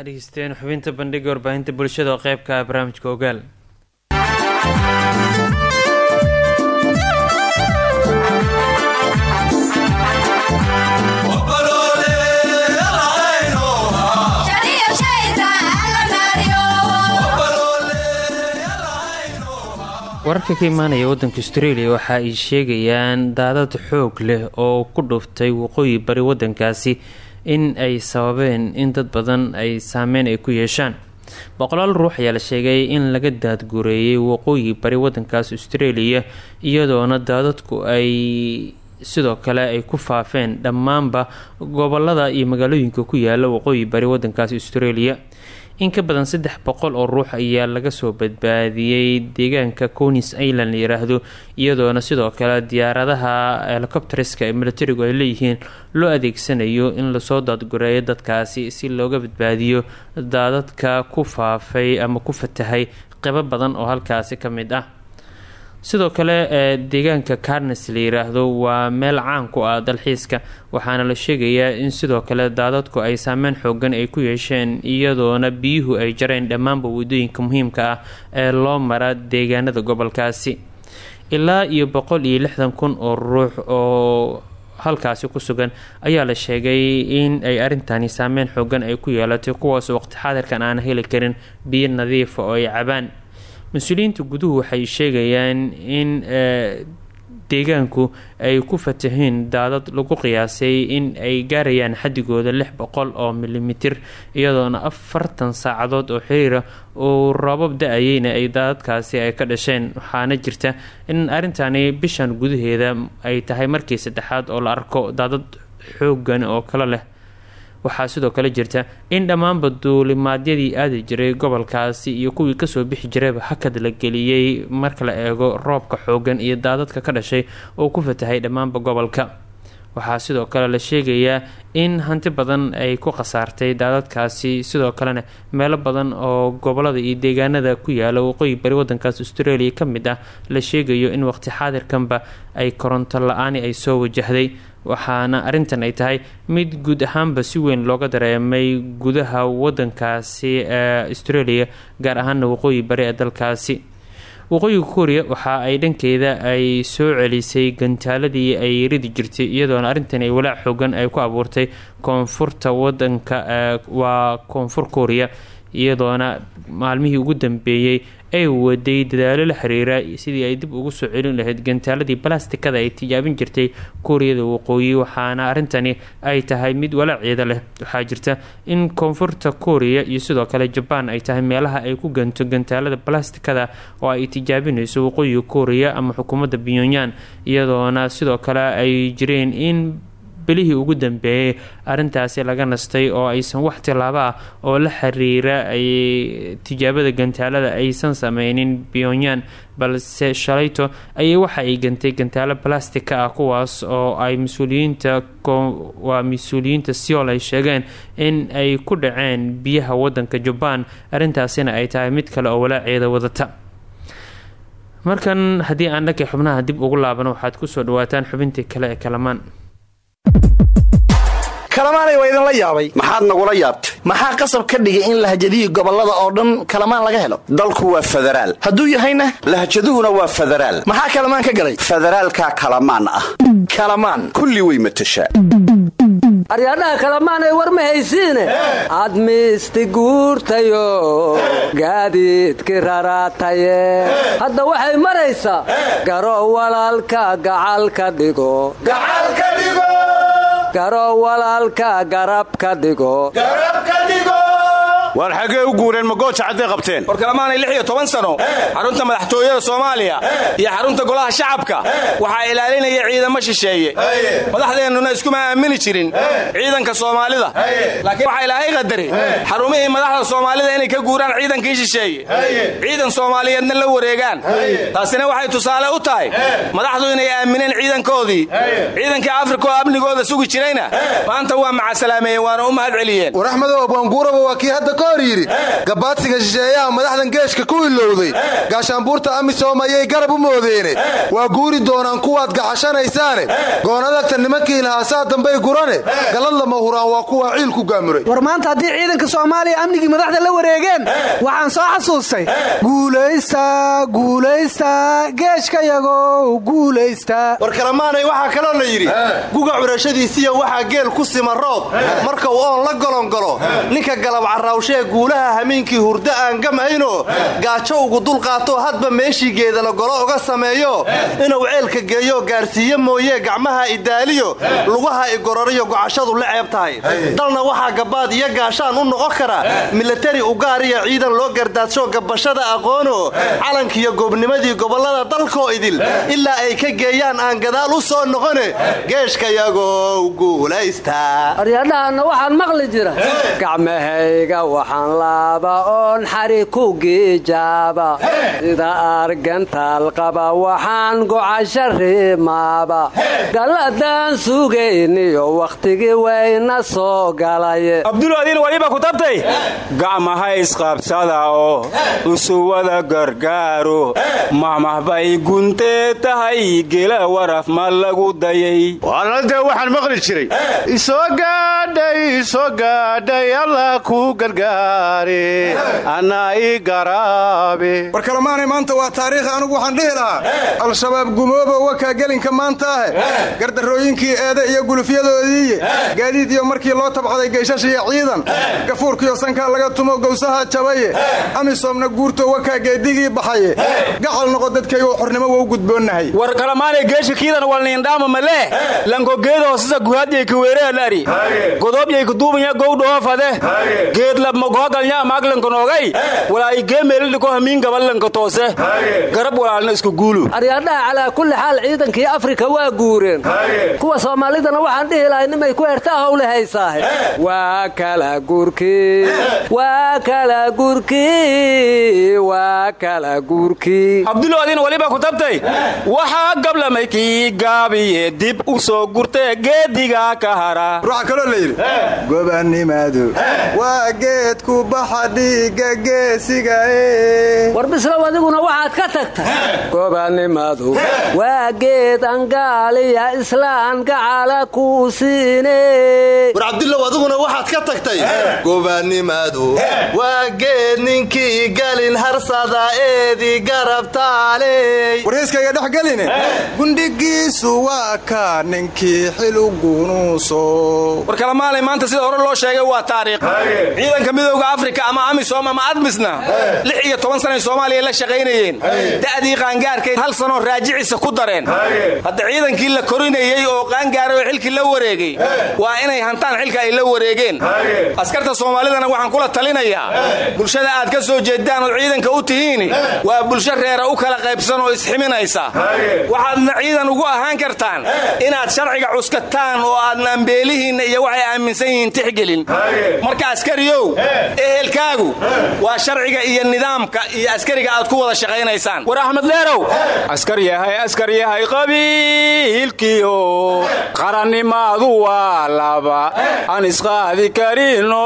dhegeysteen xubinta bandhiga warbaahinta bulshada oo qeybka ah barnaamijka ogaal. Wararka ka imaanaya wadanka australia waxa ay sheegayaan daadad xoog leh oo ku dhuftay waqooyi bari wadankaasi in ay sababeen in dad badan ay saameyn ay ku yeeshaan. Boqolaal ruux ayaa la sheegay in laga daadgureeyay waqooyi bari wadankaas australia iyadoona daadadku ay sidoo kale ay ku faafeen dhammaanba gobollada iyo magaalooyinka ku yaalla waqooyi bari wadankaas australia in ka badan saddex boqol oo ruux ayaa laga soo badbaadiyey deegaanka conis island la yiraahdo iyadoona sidoo kale diyaaradaha helicopteriska ee militarigu ay leeyihiin loo adeegsanayo in la soo daadgureeyo dadkaasi si looga badbaadiyo daadadka ku faafay ama ku fatahay qeybo badan oo halkaasi ka mid ah sidoo kale ee deegaanka carnes la yiraahdo waa meel caan ku ah dalxiiska waxaana la sheegayaa in sidoo kale daadadku ay saameyn xoogan ay ku yeesheen iyadoona biyuhu ay jareen dhammaanba waddooyinka muhiimka ah ee loo mara deegaanada gobolkaasi. Ilaa iyo boqol iyo lixdan kun oo ruux oo halkaasi ku sugan ayaa la sheegay in ay arrintani saameyn xoogan ay ku yeelatay kuwaas waqti xaadirkan aan heli karin biyo nadiifa oo ay cabaan mas'uuliyiinta guduhu waxay sheegayaan in deegaanku ay ku fatahiin daadad lagu qiyaasay in ay gaarayaan xadigooda lix boqol oo milimitir iyadoona afartan saacadood oo xiriira uu roobab da'ayeyna ay daadadkaasi ay ka dhasheen. Waxaana jirta in arrintani bishan gudaheeda ay tahay markii saddexaad oo la arko daadad xoogan oo kale leh waxaa sidoo kale jirta in dhammaanba duulimaadyadii aadi jiray gobolkaasi iyo kuwii ka soo bixi jirayba hakad la geliyey marka la eego roobka xoogan iyo daadadka ka dhashay oo ku fatahay dhammaanba gobolka. Waxaa sidoo kale la sheegayaa in hanti badan ay ku khasaartay daadadkaasi sidoo kalena meelo badan oo gobollada iyo deegaanada ku yaalla waqooyi bari wadankaas australia ka mid ah la sheegayo in waqti xaadirkanba ay koronto la'aani ay soo wajahday waxaana arrintan ay tahay mid guud ahaanba si weyn looga dareemay gudaha wadankaasi ee australia gaar ahaana waqooyi bari ee dalkaasi. Waqooyiga kuuriya waxa ay dhankeeda ay soo celisay gantaaladii ay ridi jirtay iyadoona arrintan ay walaac xoogan ay ku abuurtay koonfurta wadanka waa koonfur kuuriya iyadoona maalmihii ugu dambeeyey ay waday dadaalo la xiriira sidii ay dib ugu soo celin lahayd gantaaladii balastikada ay tijaabin jirtay kuuriyada waqooyi waxaana arrintani ay tahay mid walaaceeda leh. Waxaa jirta in koonfurta kuuriya iyo sidoo kale jabaan ay tahay meelaha ay ku ganto gantaalada balastikada oo ay tijaabinayso waqooyiga kuuriya ama xukuumadda pyonyan iyadoona sidoo kale ay jireen in bilihii ugu dambeeyey arrintaasi laga nastay oo aysan wax tilaabo ah oo la xiriira ay tijaabada gantaalada aysan sameynin pyonyan balse shalayto ayay waxa ay gantay gantaalo balastika ah kuwaas oo ay mas'uuliyiinta waa mas'uuliyiinta seol ay sheegeen in ay ku dhaceen biyaha wadanka jabaan arrintaasina ay tahay mid kale oo walaaceeda wadata. Markan haddii aan dhankay xubnaha dib ugu laabano waxaad ku soo dhawaataan xubintii kale ee kalamaan kalamaanay waa idinla yaabay. Maxaad nagula yaabtay? Maxaa qasab ka dhigay in lahjadihi gobollada oo dhan kalamaan laga helo? Dalku waa federaal. Hadduu yahayna? Lahjaduhuna waa federaal. Maxaa kalamaan ka galay? Federaalkaa kalamaan ah. Kalamaan. Kulli way matashaa. Aryadhaha kalamaanay war ma haysiine? Admiisti guurtayo gaadiidki raraataye. Hadda waxay maraysaa garo walaalka gacalka dhigo garo walaalka garab ka dhigo waar xaggee u guureen magooja cadday qabteen? War kalamaanay lix iyo toban sano. Xarunta madaxtooyada soomaaliya iyo xarunta golaha shacabka waxaa ilaalinaya ciidamo shisheeye. Madaxdeennuna iskuma aamini jirin ciidanka soomaalida. Laakiin waxaa ilaahay qadaray xarumihii madaxda soomaalida inay ka guuraan ciidankii shisheeye. Ciidan soomaaliyeedna la wareegaan. Taasina waxay tusaale u tahay madaxdu inay aamineen ciidankoodii. Ciidankii afrika oo amnigooda sugi jirayna maanta waa macasalaameeyeen waana u mahad celiyeen ka hor yidhi gabaadsiga shisheeyaha madaxdan geeshka ku ilowday gaashaanbuurta amisom ayay garab u moodeene waa guuri doonaan kuwaad gaxashanaysaane goonadagta nimankii lahaa saa dambay gurane. Galad lama huraan waa kuwaa ciil ku gaamuray. War maanta haddii ciidanka soomaaliya amnigii madaxda la wareegeen waxaan soo xasuustay. Guulaysta guulaysta geeshkayagow guulaysta. War kalamaanay waxaa kaloo la yidhi guga curashadiisiya waxaa geel ku sima roob. Marka uu oon la golongolo ninka galab carrawshee guulaha hamiinkii hurdo aan gamayno gaajo ugu dulqaato hadba meeshii geedala golo uga sameeyo. Inuu ceelka geeyo gaarsiiye mooye gacmaha idaaliyo lugaha igororiyo gocashadu la ceeb tahay. Dalna waxaa gabaad iyo gaashaan u noqon kara. Milatari ugaariya ciidan loo gardaadsho gabashada aqoono calankiyo goobnimadii gobollada dalkoo idil. Ilaa ay ka geeyaan aan gadaal u soo noqone. Geeshkayagow guulaysta waxaan laaba oon xari ku giijaaba sida argantaal qaba waxaan gocasho riimaaba galladaan sugayniyo wakhtigii wayna soo galaye abduladiin waliba ku tabtay gacmaha isqabsada oo usuwada gargaaro mamah bay guntee tahay gela waraf ma lagu dayay. Waanadee waxaan maqli jiray. Isoo gaadhay isoo gaadhay allah kuu gargaar war kalemaanay maanta waa taariikh anigu waxaan dhihi lahaa al-shabaab gumoobo wakaa gelinka maanta ahe gardarrooyinkii eede iyo gulufyadoodiiye gaadiid iyo markii loo tabcaday geyshash iyo ciidan gafuurkiyo sankaa laga tumo gowsaha jabaye amisoomna guurto wakaa geedigii baxaye. Gacal noqo dadkaygo xornimo wou gudboonnahay. War kalamaanay geesha kiidan walniindhaama malee lankogeeda hoosisa guhaadyay kaweereadhari godoobyay kaduubanya gowdhoofade geedlab magohagalnya maaglankanoogay walaayi geemeelidhiko hamiin gaballanka toose garab walaalna isku guulu aryaadhaha calaa kulli xaal ciidankii afrika waa guureen kuwa soomaalidana waxaan dhihi lahay nimay ku hertaa howle haysaahe waa kala gurkii waa kala gurkii waa kala gurkii abdulo waliba ku tabtay waxaa gablamay kii gaabiye dib u soo gurtee geediga ka hara waxaa kaloo la yidhi waa geedku baxa dhiigga geesiga war bislow adiguna waxaad ka tagtay. Gobannimadu waa geed angaaliya islaan gacala kuu siine. War cabdillow adiguna waxaad ka tagtay. Gobannimadu waa geed ninkii galin harsada eedii garabtaaley warheyskayga dhex geline. Gundhigiisu waa ka ninkii xilugunuuso war kalamaalay maanta sida hore loo sheegay waa taariikh midowda afrika ama amisom ama admisna? Lix iyo toban sanay soomaaliya la shaqaynayeen. Da'dii qaangaarkay hal sanoo raajiciisa ku dareen. Hadda ciidankii la korinayey oo qaangaaray oo xilkii la wareegay waa inay hantaan xilka ay la wareegeen. Askarta soomaalidana waxaan kula talinayaa bulshada aad ka soo jeedaan oo ciidanka u tihiin waa bulsho reera u kala qaybsan oo isximinaysa. Waxaadna ciidan ugu ahaan kartaan inaad sharciga cuskataan oo aadna ambeelihiinna iyo waxay aaminsan yihiin tixgelin. Marka askariyow ehelkaagu waa sharciga iyo nidaamka iyo askariga aad ku wada shaqaynaysaan. War axmed leerow. Askar yahay askar yahay qabiilkiyo qarannimaadu waa laba. Aan isqaadi karino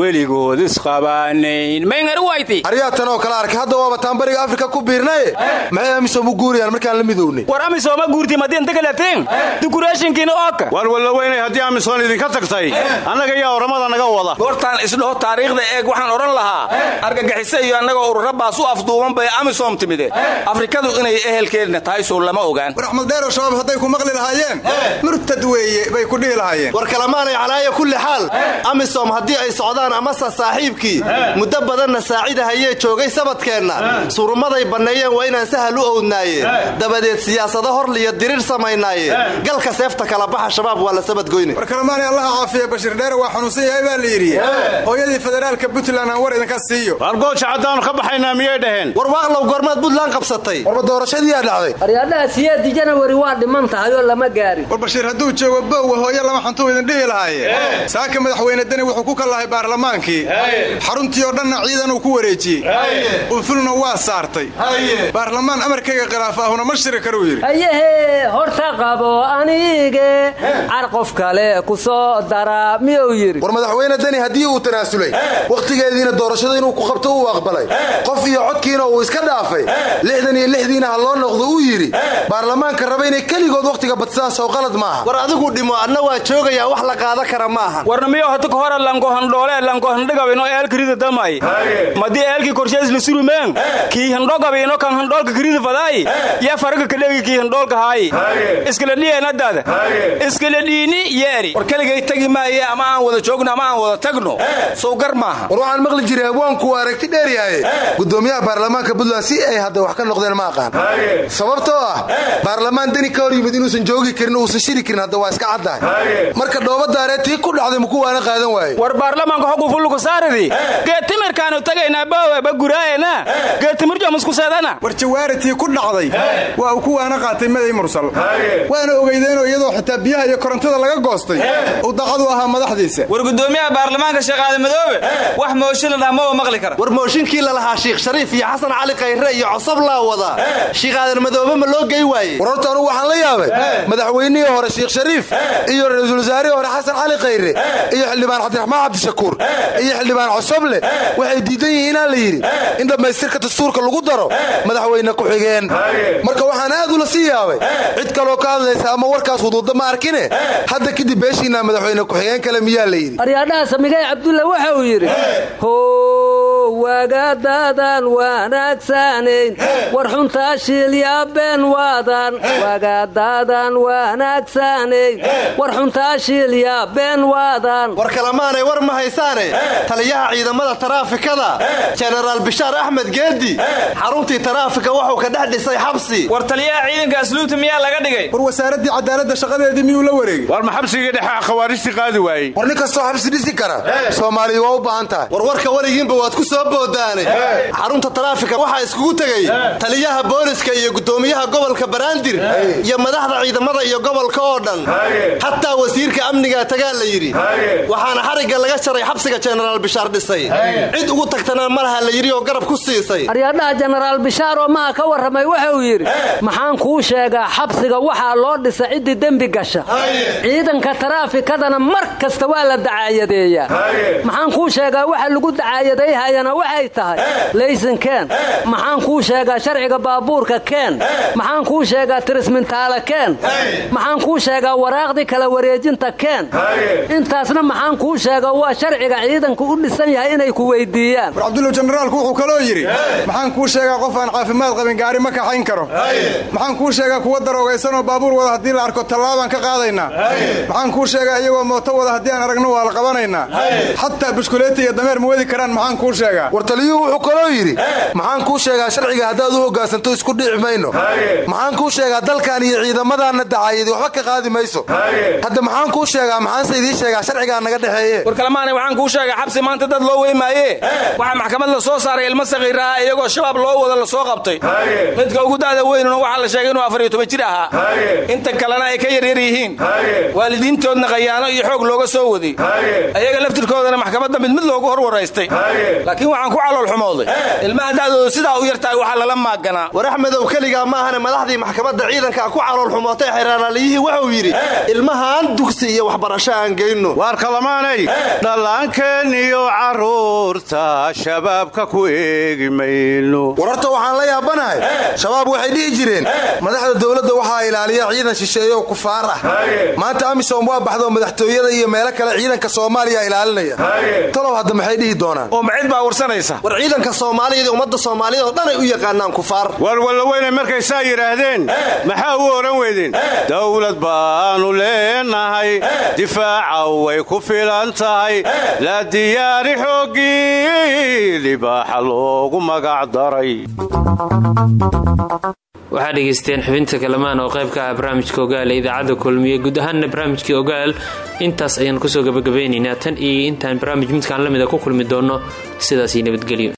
weligood isqabaanayn mayngaruwayti aryaatanoo kale arkay hadda waaba taanbariga afrika ku biirnaye maxay amisom u guurayaan markaan la midownay. War amisooma guurti madinta kaleteen dukureeshinkiina ooka waan wallaweynay haddii amisoon idinka tagtay annaga yaa oramada naga wada goortaan isdhaho taariikhda eeg waxaan odhan lahaa argagixise iyo annagoo urura baas u afduuban bay amisom timide. Afrikadu inay ehelkeedna tahay sow lama ogaan. War axmed dheero shabaab hadday ku maqli lahaayeen? Murtad weeye bay ku dhihi lahaayeen. War kalamaanay calaaya kulli xaal. Amisom haddii ay socdaan amase saaxiibkii muddo badanna saacidahayee joogay sabadkeenna. Surumaday banneeyeen waa inaan sahal u owdnaaye dabadeed siyaasado horliyo diriir samaynaaye galka seefta kala baxa shabaab waa la sabadgoyne war kalamaanay allaha caafiya bashiir dheere waa xanuunsan yahay baa la yidhi hooyadii federaalka puntland aan war idinka siiyo. Waar gooja caddaanu ka baxaynaa miyay dhaheen? War waaqlow goormaad puntland qabsatay. Warba doorashadiiyaa dhacday. Aryaadhaha siyeedii janawari waa dhiman tahay oo lama gaarin. War bashiir hadduu joogo bowa hooyo lama xantuu idin dhihi lahaaye saaka madaxweyne deni wuxuu ku kallahay baarlamaankii. Xaruntii oo dhanna ciidanuu ku wareejiyey. Unfulna waa saartay. Baarlamaan amarkayga khilaafaahuna ma shiri karuu yidhi. Ayahee horta qabo anige car qof kale ku soo dara miyuu yidhi? War madaxweyne deni haddii uu tanaasulay wakhtigeediina doorashada inuu ku qabto uu aqbalay. Qof iyo codkiina uu iska dhaafay. Lixdan iyo lixdiina ha loo noqdo uu yidhi baarlamaanka raba inay keligood wakhtiga badsadaan sow qalad maaha war adigu dhimo adna waa joogayaa wax la qaada kara maaha warna miyo hata ka hore lankohandhoole lankohandhigabino eelka rida damay. Madii eelkii korshees la surumeen kii handhogabino kan handhoolka kirida fadaay. Yaa faraga kadhegi kii handhoolka haayi iskala dhiyeenadaada iskala dhiini yeeri. War keligay tegi maaye ama aan wada joogno ama aan wada tagno sow gar maaha. War waxaan maqli jiray abwaanku waa aragti dheeryahaye gudoomiyaha baarlamaanka puntland si ay hadda wax ka noqdeen ma aqaan. Sababtoo ah baarlamaan deni ka hor yimid inuusan joogi karin uusan shiri karin hadda waa iska caddahay. Marka dhoobadaaree tii ku dhacday muku waana qaadan waaye war baarlamaanka xogu fulluku saaridi. Geetimirkaanu tagaynaa boowe baguraayena geetimirjomusku seedana? War jawaaritii ku dhacday waa uu ku waana qaatay maday mursal. Waana ogeydeenoo iyadoo xitaa biyaha iyo korontada laga goostay. Uu dacadu ahaa madaxdiisa. War gudoomiyaha baarlamaanka sheekh aadan madoobe wax mooshin la dhaha maba maqli war mooshinkii lalahaa shiikh shariif iyo xasan cali khayre iyo cosob laa wadaa shiikh aadan madoobe ma loo gey waaye warorta anugu waxaan la yaabay madaxweynihii hore sheekh shariif iyo ra'iisul wasaarihii hore xasan cali khayre iyo xildhibaan cabdiraxmaan cabdishakuur iyo xildhibaan cosoble waxay diidan yihiinaa la yidhi. In dhammaystirka dastuurka lagu daro madaxweyne ku-xigeen marka waxaan aad ula sii yaabay cid kaloo ka hadlaysa ama warkaas huduudda ma arkine? Hadda kadib beeshiinaa madaxweyne ku-xigeen kale miyaa la yidhi cabdulla waxa uu yidhi wagaadaadan wanaagsanayn war xuntaa shiilyaabeen waadan wagaadaadan wanaagsanayn war xuntaa shiilyaabeen waadan war kalemaanay war ma haysaane taliyaha ciidamada taraafikada. Jenaraal bishaar axmed geedi xaruntii taraafika wuxuu ka dhex dhisay xabsi war taliyaha ciidanka asluubta miyaa laga dhigay? War wasaaraddii cadaaladda shaqadeedii miyuu la wareegay? War ma xabsigii dhexe khawaarijtii qaadi waayey? War nin kastoo xabsi dhisi kara. Soomaaliya waa u baahan tahay. Warwarka weligiinba waad ku soo boodaane. Xarunta taraafika waxaa iskugu tegey taliyaha booliska iyo gudoomiyaha gobolka baraandir iyo madaxda ciidamada iyo gobolka oo dhan. Hataa wasiirka amnigaa tagaa la yidhi. Waxaana xarigga laga jaray xabsiga jenaraal bishaar dhisay. Cid ugu tagtana malaha la yidhi oo garab ku siisay. Aryaadhaha jenaraal bishaar oo maha ka warramay waxa uu yidhi maxaan kuu sheegaa xabsiga waxaa loo dhisa ciddii dembi gasha. Ciidanka taraafikadana mar kasta waa la dacaayadeeyaa. Maxaan kuu sheegaa waxa lagu dacaayadayhayana waxay tahay. Laysan keen maxaan kuu sheegaa sharciga baabuurka keen maxaan kuu sheegaa tirismintaala keen maxaan kuu sheegaa waraaqdii kala wareejinta keen intaasna maxaan kuu sheegaa waa sharciga ciidanku u dhisan yahay inay ku weydiiyaan. War cabdullow jenaraalku wuxuu kaloo yidhi maxaan kuu sheegaa qof aan caafimaad qabin gaari ma kaxayn karo. Maxaan kuu sheegaa kuwa daroogaysanoo baabuur wada haddii la arko tallaabaan ka qaadaynaa maxaan kuu sheegaa iyagoo mooto wada haddii aan aragno waa la qabanaynaa. Xataa bushkuleeta iyo dameer ma wadi karaan maxaan kuu sheegaa war taliyuhu wuxuu kaloo yidhi maxaan kuu sheegaa sharciga haddaad u hoggaansanto isku dhici mayno. Maxaan kuu sheegaa dalkan iyo ciidamadaanna dacaayadi waxba ka qaadi mayso. Hadda maxaan kuu sheegaa maxaanse idiin sheegaa sharcigaa naga dhexeeye. War kalemaanay waxaan kuu sheegaa xabsi maanta dad loo weymaaye. Waxaa maxkamad la soo saaray ilmo sakiiraha iyagoo shabaab loo wada la soo qabtay. Midka ugu da'da weynuna waxaa la sheegay inuu afar iyo toban jir ahaa. Inta kalena ay ka yaryar yihiin. Waalidiintoodna khayaano iyo xoog looga soo waday ayaga laftirkoodana maxkamadda mid mid loogu hor waraystay laakiin waxaan ku calool xumooday ilmaha da'dooda sidaa u yartahay waxaa lala maaganaa. War axmedow keligaa maahane madaxdii maxkamadda ciidanka ku calool xumootay xeeraalaaliyihii wuxuu yidhi ilmahaan dugsi iyo waxbarasho aan geyno. Waar kalamaanay? Dhallaankeen iyo carruurta shabaabka ku eegi mayno. Wararta waxaan la yaabanahay. Shabaab waxay dhihi jireen madaxda dowladda waxaa ilaaliya ciidan shisheeye oo kufaar ah maanta amisom waa baxdo madaxtooyada iyo meelo kale ciidanka soomaaliya ilaalinaya. Talow hadda maxay dhihi doonaan warsanaysa war ciidanka soomaaliyad iyo ummadda soomaaliyad oo dhan ay u yaqaanaan kufaar. Walwallaweyne markay saa yidhaahdeen. Maxaa u odhan weydeen? Dawlad baanu leenahay. Difaaca way ku filan tahay. La diyaari xooggii libaaxa loogu magacdaray waxaa dhegaysteen xubinta kalamaan oo qayb ka ah barnaamijka ogaal ee idaacadda kulmiye. Guud ahaanna barnaamijkii ogaal intaas ayaan ku soo gabagabaynaynaa tan iyo intaan barnaamij midkaan la mida ku kulmi doonno sidaasii nabadgelyo